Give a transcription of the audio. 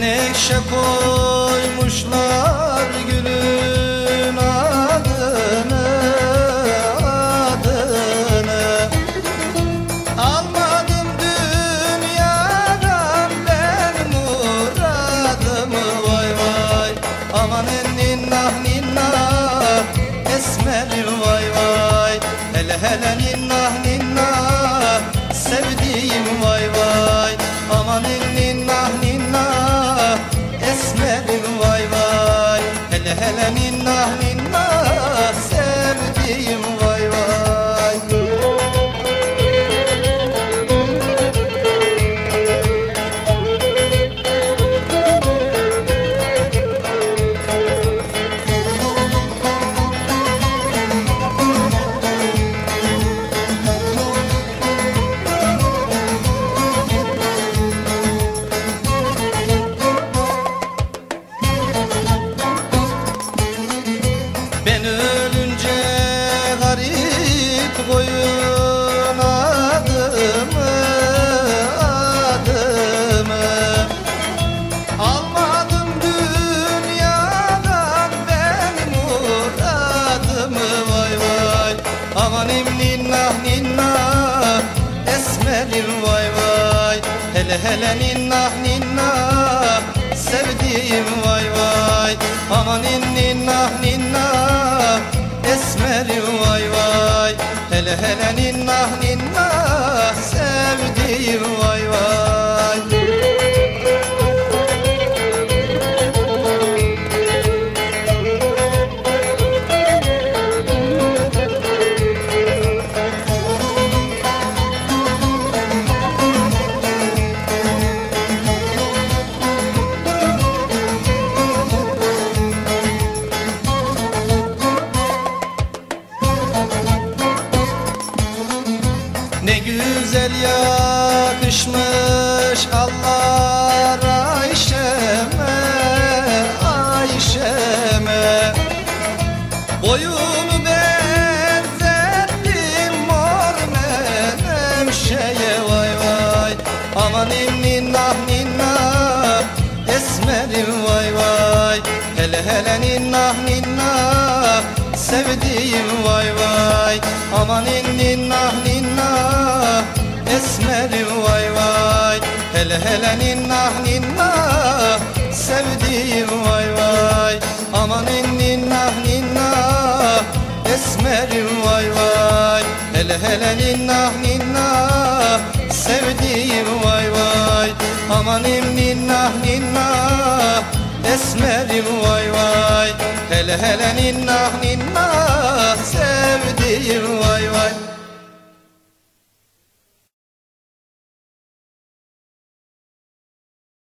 Menekşe koymuşlar gülün adını adını. Almadım dünyadan ben muradımı. Vay vay Aman ninnah ninnah esmerim vay vay. Hele hele ninnah vay Hele ninnah ninnah sevdiğim vay vay. Amanin ninnah ninnah esmerim vay vay. Hele hele ninnah ninnah sevdiğim vay yakışmış Allah Ayşe'me Ayşe'me. Boyunu benzettim mor menevşeye vay vay. Amanim ninnah ninnah esmerim vay vay. Hele hele ninnah ninnah sevdiğim vay vay. Amanin ninnah ninnah Hele hele ninnah ninnah. Sevdiğim vay vay. Amanin ninnah ninnah. Esmerim vay vay. Hele hele ninnah ninnah. Sevdiğim vay vay. Amanim ninnah ninnah. Esmerim vay vay. Hele hele ninnah ninnah. Sevdiğim